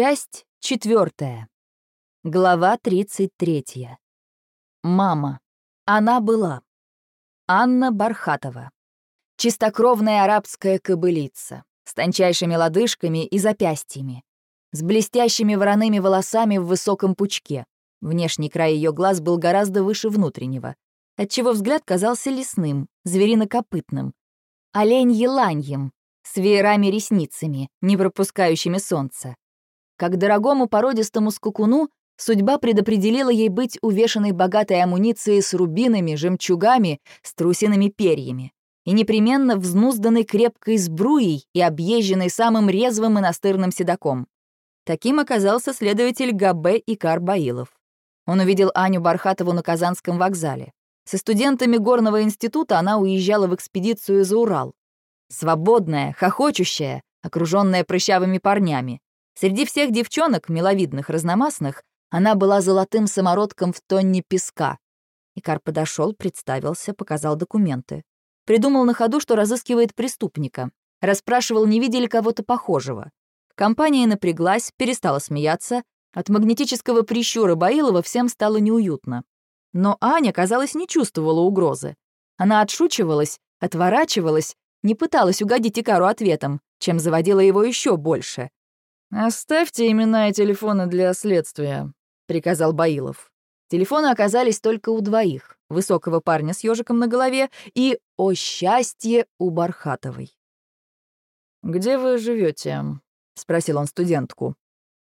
Часть четвертая. Глава 33. Мама. Она была. Анна Бархатова. Чистокровная арабская кобылица, с тончайшими лодыжками и запястьями, с блестящими вороными волосами в высоком пучке. Внешний край ее глаз был гораздо выше внутреннего, отчего взгляд казался лесным, зверинокопытным, олень-еланьем, с веерами-ресницами, не пропускающими солнца. Как дорогому породистому скукуну судьба предопределила ей быть увешанной богатой амуницией с рубинами, жемчугами, струсиными перьями и непременно взнузданной крепкой сбруей и объезженной самым резвым и настырным седаком. Таким оказался следователь Габе и Карбаилов. Он увидел Аню Бархатову на Казанском вокзале. Со студентами горного института она уезжала в экспедицию за Урал. Свободная, хохочущая, окруженная прыщавыми парнями. Среди всех девчонок, миловидных, разномастных, она была золотым самородком в тонне песка. Икар подошел, представился, показал документы. Придумал на ходу, что разыскивает преступника. Расспрашивал, не видели кого-то похожего. Компания напряглась, перестала смеяться. От магнетического прищура Баилова всем стало неуютно. Но Аня, казалось, не чувствовала угрозы. Она отшучивалась, отворачивалась, не пыталась угодить Икару ответом, чем заводила его еще больше. «Оставьте имена и телефоны для следствия», — приказал Баилов. Телефоны оказались только у двоих. Высокого парня с ежиком на голове и, о счастье, у Бархатовой. «Где вы живете? спросил он студентку.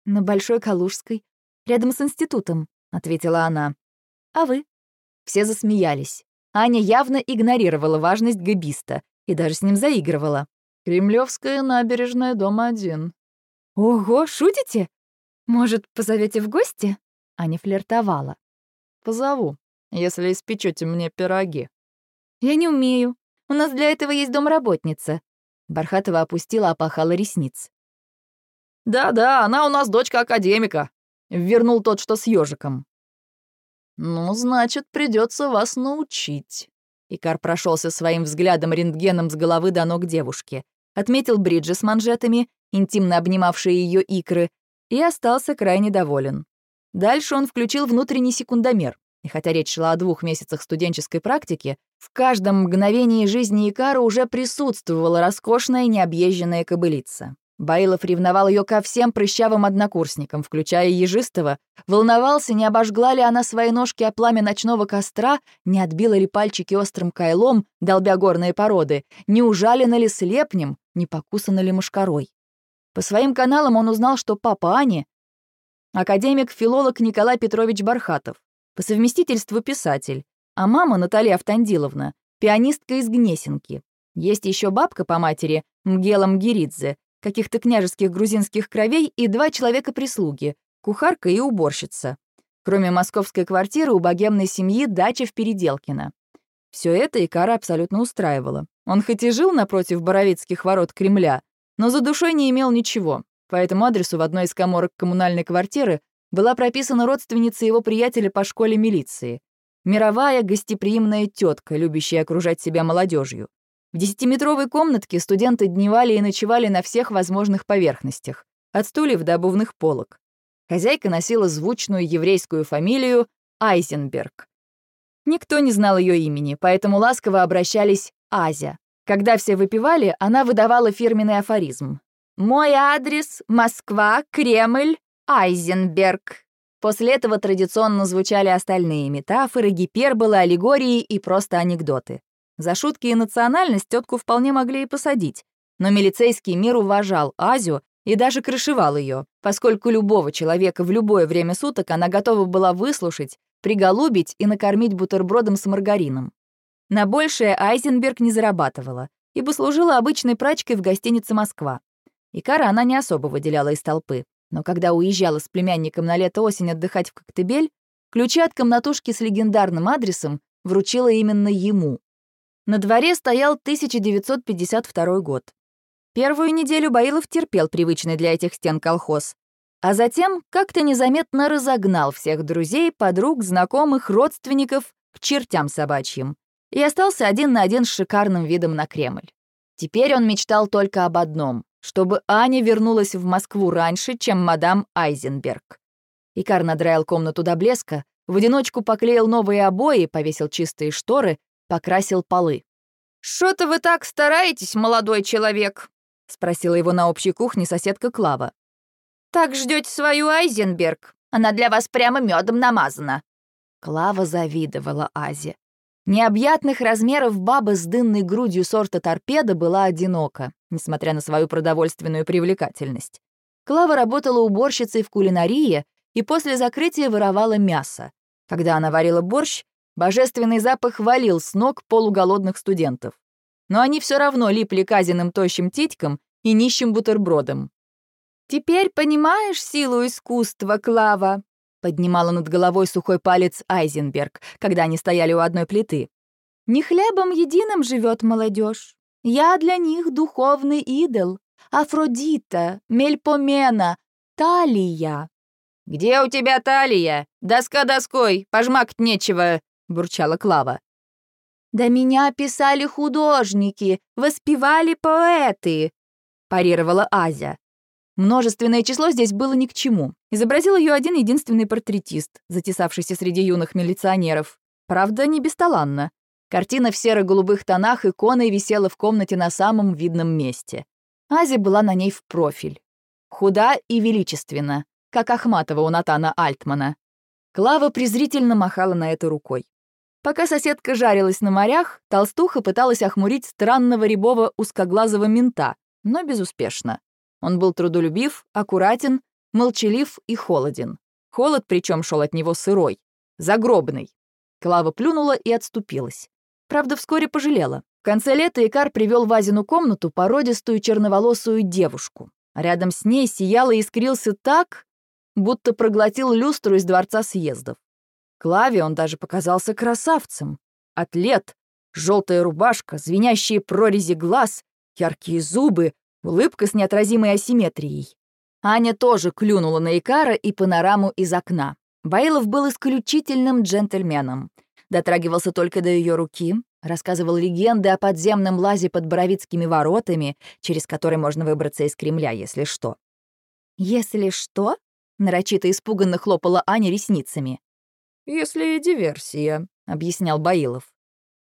«На Большой Калужской, рядом с институтом», — ответила она. «А вы?» Все засмеялись. Аня явно игнорировала важность габиста и даже с ним заигрывала. «Кремлевская набережная, дом один», «Ого, шутите? Может, позовете в гости?» Аня флиртовала. «Позову, если испечете мне пироги». «Я не умею. У нас для этого есть домработница». Бархатова опустила опахала ресниц. «Да-да, она у нас дочка академика», — вернул тот, что с ежиком. «Ну, значит, придется вас научить». Икар прошелся своим взглядом рентгеном с головы до ног девушки, отметил бриджи с манжетами, интимно обнимавшие ее икры, и остался крайне доволен. Дальше он включил внутренний секундомер, и хотя речь шла о двух месяцах студенческой практики, в каждом мгновении жизни Икара уже присутствовала роскошная необъезженная кобылица. Баилов ревновал ее ко всем прыщавым однокурсникам, включая Ежистого, волновался, не обожгла ли она свои ножки о пламя ночного костра, не отбила ли пальчики острым кайлом, долбя горные породы, не ужалена ли слепнем, не покусана ли мушкарой. По своим каналам он узнал, что папа Ани — академик-филолог Николай Петрович Бархатов, по совместительству писатель, а мама Наталья Автандиловна — пианистка из Гнесинки. Есть еще бабка по матери Мгела Мгеридзе, каких-то княжеских грузинских кровей и два человека-прислуги — кухарка и уборщица. Кроме московской квартиры у богемной семьи дача в Переделкино. Все это Икара абсолютно устраивало. Он хоть и жил напротив Боровицких ворот Кремля, но за душой не имел ничего. По этому адресу в одной из коморок коммунальной квартиры была прописана родственница его приятеля по школе милиции. Мировая гостеприимная тетка, любящая окружать себя молодежью. В десятиметровой комнатке студенты дневали и ночевали на всех возможных поверхностях, от стульев до обувных полок. Хозяйка носила звучную еврейскую фамилию Айзенберг. Никто не знал ее имени, поэтому ласково обращались Азя. Когда все выпивали, она выдавала фирменный афоризм. «Мой адрес — Москва, Кремль, Айзенберг». После этого традиционно звучали остальные метафоры, гиперболы, аллегории и просто анекдоты. За шутки и национальность тетку вполне могли и посадить, но милицейский мир уважал Азю и даже крышевал ее, поскольку любого человека в любое время суток она готова была выслушать, приголубить и накормить бутербродом с маргарином. На большее Айзенберг не зарабатывала, ибо служила обычной прачкой в гостинице «Москва». И Кара она не особо выделяла из толпы, но когда уезжала с племянником на лето-осень отдыхать в Коктебель, ключи от комнатушки с легендарным адресом вручила именно ему. На дворе стоял 1952 год. Первую неделю Баилов терпел привычный для этих стен колхоз, а затем как-то незаметно разогнал всех друзей, подруг, знакомых, родственников к чертям собачьим и остался один на один с шикарным видом на Кремль. Теперь он мечтал только об одном чтобы Аня вернулась в Москву раньше, чем мадам Айзенберг. Икар надраил комнату до блеска, в одиночку поклеил новые обои, повесил чистые шторы, покрасил полы. «Что-то вы так стараетесь, молодой человек?» — спросила его на общей кухне соседка Клава. «Так ждете свою Айзенберг? Она для вас прямо медом намазана». Клава завидовала Азе. Необъятных размеров баба с дынной грудью сорта торпеда была одинока, несмотря на свою продовольственную привлекательность. Клава работала уборщицей в кулинарии и после закрытия воровала мясо. Когда она варила борщ, божественный запах валил с ног полуголодных студентов. Но они все равно липли казиным тощим титькам и нищим бутербродом. «Теперь понимаешь силу искусства, Клава?» Поднимала над головой сухой палец Айзенберг, когда они стояли у одной плиты. «Не хлебом единым живет молодежь. Я для них духовный идол. Афродита, Мельпомена, Талия». «Где у тебя талия? Доска доской, пожмакать нечего», — бурчала Клава. «Да меня писали художники, воспевали поэты», — парировала Азя. Множественное число здесь было ни к чему. Изобразил ее один единственный портретист, затесавшийся среди юных милиционеров. Правда, не бесталанно. Картина в серо-голубых тонах иконой висела в комнате на самом видном месте. Ази была на ней в профиль. Худа и величественна, как Ахматова у Натана Альтмана. Клава презрительно махала на это рукой. Пока соседка жарилась на морях, толстуха пыталась охмурить странного рябого узкоглазого мента, но безуспешно. Он был трудолюбив, аккуратен, молчалив и холоден. Холод причем шел от него сырой, загробный. Клава плюнула и отступилась. Правда, вскоре пожалела. В конце лета Икар привел в Азину комнату породистую черноволосую девушку. Рядом с ней сиял и искрился так, будто проглотил люстру из дворца съездов. Клаве он даже показался красавцем. Атлет, желтая рубашка, звенящие прорези глаз, яркие зубы, Улыбка с неотразимой асимметрией. Аня тоже клюнула на Икара и панораму из окна. Баилов был исключительным джентльменом. Дотрагивался только до ее руки, рассказывал легенды о подземном лазе под Боровицкими воротами, через который можно выбраться из Кремля, если что. «Если что?» — нарочито испуганно хлопала Аня ресницами. «Если диверсия», — объяснял Баилов.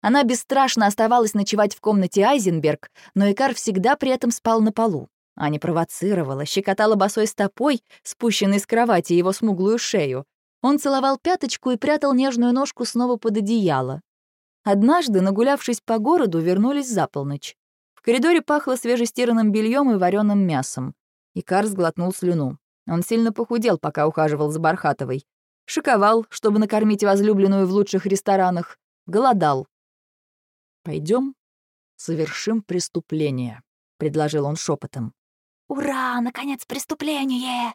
Она бесстрашно оставалась ночевать в комнате Айзенберг, но Икар всегда при этом спал на полу. Аня провоцировала, щекотала босой стопой, спущенной с кровати его смуглую шею. Он целовал пяточку и прятал нежную ножку снова под одеяло. Однажды, нагулявшись по городу, вернулись за полночь. В коридоре пахло свежестиранным бельем и вареным мясом. Икар сглотнул слюну. Он сильно похудел, пока ухаживал за Бархатовой. Шиковал, чтобы накормить возлюбленную в лучших ресторанах. Голодал. Пойдем, совершим преступление», — предложил он шепотом. «Ура! Наконец, преступление!»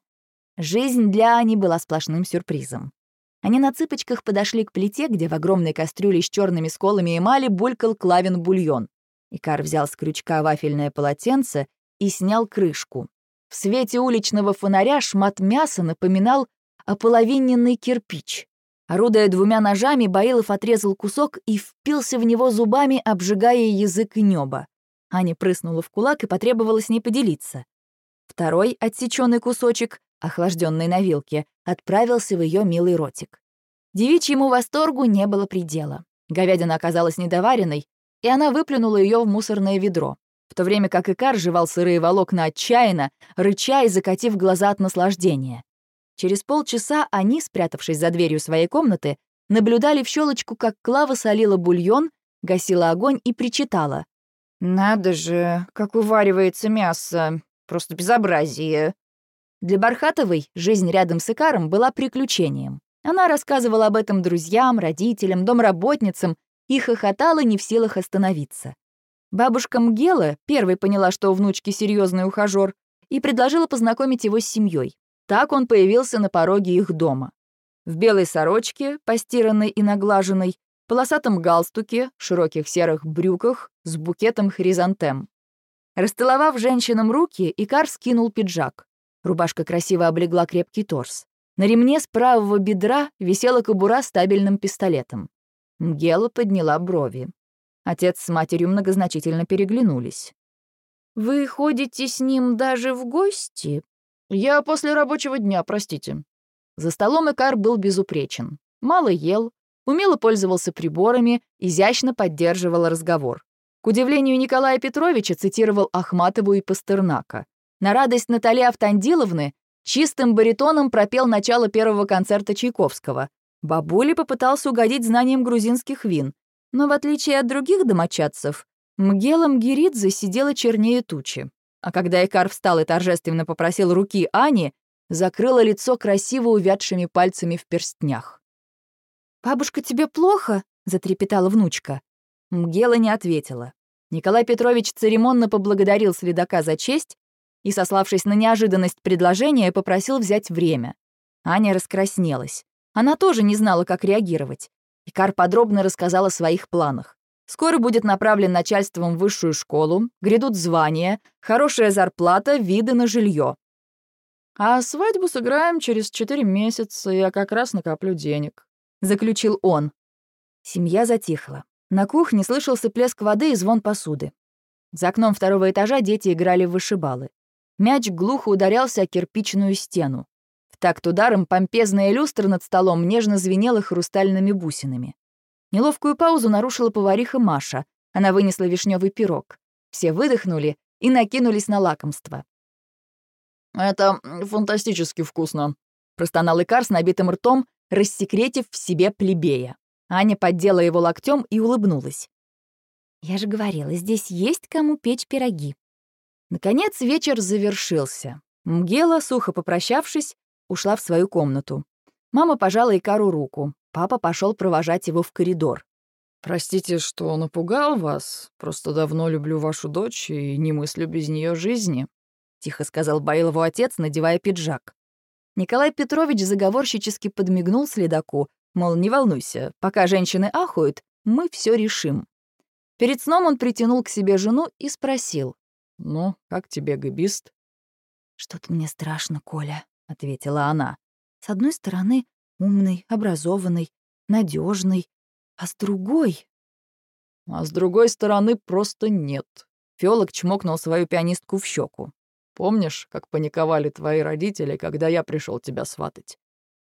Жизнь для Ани была сплошным сюрпризом. Они на цыпочках подошли к плите, где в огромной кастрюле с черными сколами эмали булькал клавин бульон. Икар взял с крючка вафельное полотенце и снял крышку. В свете уличного фонаря шмат мяса напоминал ополовиненный кирпич. Орудуя двумя ножами, Баилов отрезал кусок и впился в него зубами, обжигая язык и небо. Аня прыснула в кулак и потребовала с ней поделиться. Второй отсеченный кусочек, охлажденный на вилке, отправился в ее милый ротик. Девичьему восторгу не было предела. Говядина оказалась недоваренной, и она выплюнула ее в мусорное ведро, в то время как Икар жевал сырые волокна отчаянно, рыча и закатив глаза от наслаждения. Через полчаса они, спрятавшись за дверью своей комнаты, наблюдали в щелочку, как Клава солила бульон, гасила огонь и причитала. «Надо же, как уваривается мясо. Просто безобразие». Для Бархатовой жизнь рядом с Икаром была приключением. Она рассказывала об этом друзьям, родителям, домработницам и хохотала не в силах остановиться. Бабушка Мгела первой поняла, что у внучки серьезный ухажёр, и предложила познакомить его с семьей. Так он появился на пороге их дома. В белой сорочке, постиранной и наглаженной, полосатом галстуке, широких серых брюках с букетом хризантем. Расстыловав женщинам руки, Икар скинул пиджак. Рубашка красиво облегла крепкий торс. На ремне с правого бедра висела кобура с табельным пистолетом. Мгела подняла брови. Отец с матерью многозначительно переглянулись. «Вы ходите с ним даже в гости?» «Я после рабочего дня, простите». За столом Икар был безупречен. Мало ел, умело пользовался приборами, изящно поддерживал разговор. К удивлению Николая Петровича цитировал Ахматову и Пастернака. На радость Натальи Автандиловны чистым баритоном пропел начало первого концерта Чайковского. Бабуля попытался угодить знанием грузинских вин, но в отличие от других домочадцев, Мгела Мгеридзе сидела чернее тучи. А когда Икар встал и торжественно попросил руки Ани, закрыла лицо красиво увядшими пальцами в перстнях. «Бабушка, тебе плохо?» — затрепетала внучка. Мгела не ответила. Николай Петрович церемонно поблагодарил следака за честь и, сославшись на неожиданность предложения, попросил взять время. Аня раскраснелась. Она тоже не знала, как реагировать. Икар подробно рассказал о своих планах. Скоро будет направлен начальством в высшую школу, грядут звания, хорошая зарплата, виды на жилье. А свадьбу сыграем через четыре месяца, я как раз накоплю денег», — заключил он. Семья затихла. На кухне слышался плеск воды и звон посуды. За окном второго этажа дети играли в вышибалы. Мяч глухо ударялся о кирпичную стену. В такт ударом помпезная люстра над столом нежно звенела хрустальными бусинами. Неловкую паузу нарушила повариха Маша. Она вынесла вишневый пирог. Все выдохнули и накинулись на лакомство. «Это фантастически вкусно», — простонал Икар с набитым ртом, рассекретив в себе плебея. Аня поддела его локтем и улыбнулась. «Я же говорила, здесь есть кому печь пироги». Наконец вечер завершился. Мгела, сухо попрощавшись, ушла в свою комнату. Мама пожала Икару руку. Папа пошел провожать его в коридор. «Простите, что напугал вас. Просто давно люблю вашу дочь и не мыслю без нее жизни», — тихо сказал Баилову отец, надевая пиджак. Николай Петрович заговорщически подмигнул следаку, Мол, не волнуйся, пока женщины ахают, мы все решим. Перед сном он притянул к себе жену и спросил. «Ну, как тебе, габист?» «Что-то мне страшно, Коля», — ответила она. «С одной стороны, умный, образованный, надежный, а с другой...» «А с другой стороны, просто нет». Фиолок чмокнул свою пианистку в щеку. «Помнишь, как паниковали твои родители, когда я пришел тебя сватать?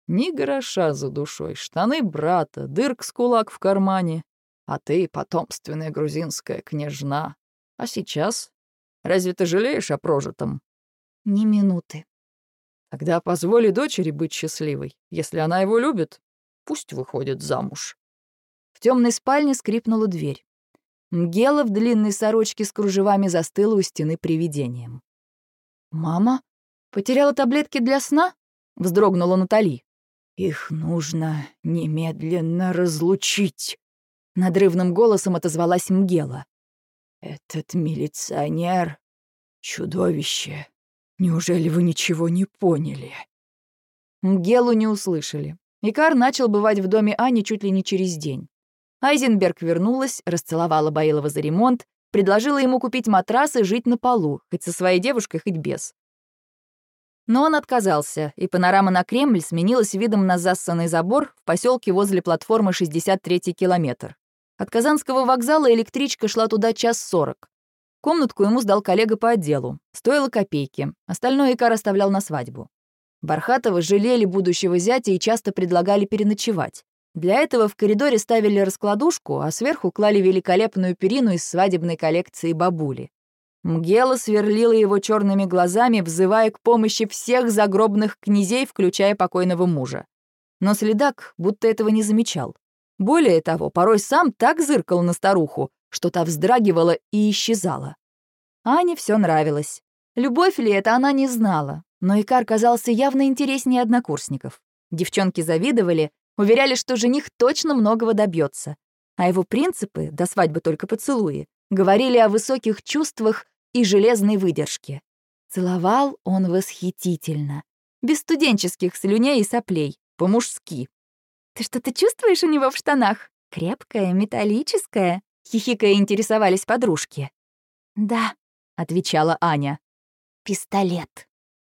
Ни гроша за душой, штаны брата, дырк с кулак в кармане. А ты потомственная грузинская княжна. А сейчас? Разве ты жалеешь о прожитом? Ни минуты. Тогда позволи дочери быть счастливой. Если она его любит, пусть выходит замуж. В темной спальне скрипнула дверь. Мгела в длинной сорочке с кружевами застыла у стены привидением. «Мама? Потеряла таблетки для сна?» — вздрогнула Натали. «Их нужно немедленно разлучить», — надрывным голосом отозвалась Мгела. «Этот милиционер — чудовище. Неужели вы ничего не поняли?» Мгелу не услышали. Икар начал бывать в доме Ани чуть ли не через день. Айзенберг вернулась, расцеловала Баилова за ремонт, предложила ему купить матрас и жить на полу, хоть со своей девушкой, хоть без. Но он отказался, и панорама на Кремль сменилась видом на зассанный забор в поселке возле платформы 63-й километр. От Казанского вокзала электричка шла туда час сорок. Комнатку ему сдал коллега по отделу. Стоило копейки. Остальное Икар оставлял на свадьбу. Бархатова жалели будущего зятя и часто предлагали переночевать. Для этого в коридоре ставили раскладушку, а сверху клали великолепную перину из свадебной коллекции бабули. Мгела сверлила его черными глазами, взывая к помощи всех загробных князей, включая покойного мужа. Но следак будто этого не замечал. Более того, порой сам так зыркал на старуху, что та вздрагивала и исчезала. Ане все нравилось. Любовь ли это она не знала, но Икар казался явно интереснее однокурсников. Девчонки завидовали, уверяли, что жених точно многого добьется, а его принципы, до свадьбы только поцелуи, говорили о высоких чувствах и железной выдержки. Целовал он восхитительно, без студенческих слюней и соплей, по-мужски. «Ты что-то чувствуешь у него в штанах? Крепкое, металлическое?» — хихикая интересовались подружки. «Да», — отвечала Аня. «Пистолет».